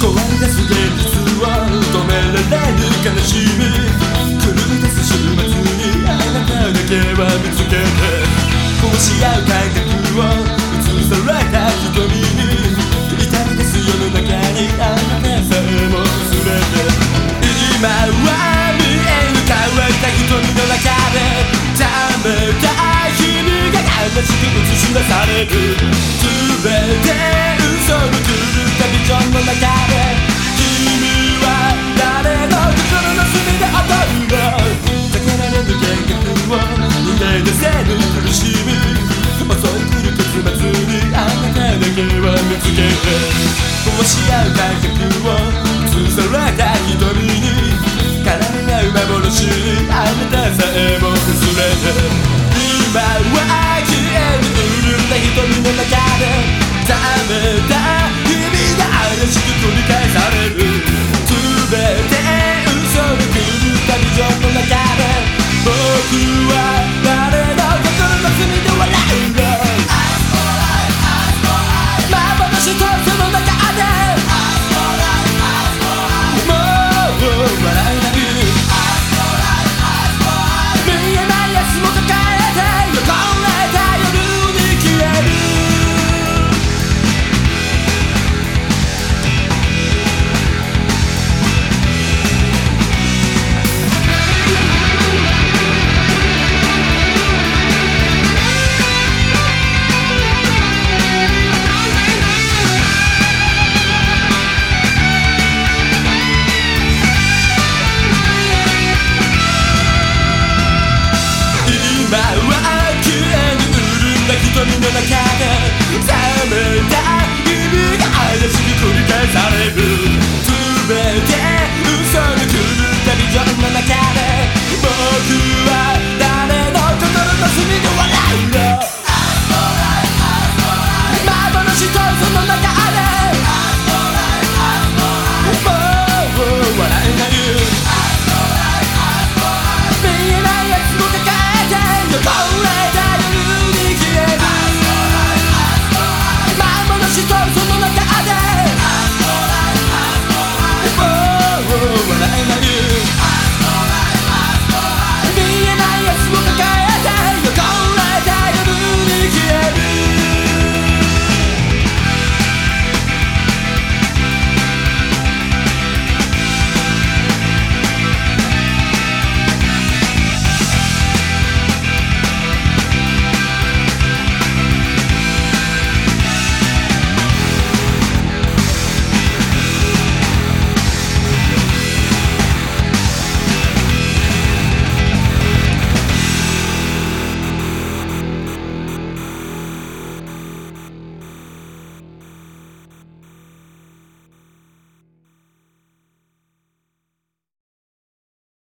壊れ出す現実は止められぬ悲しみ狂い出す週末にあなただけは見つけてこうし合う感覚 back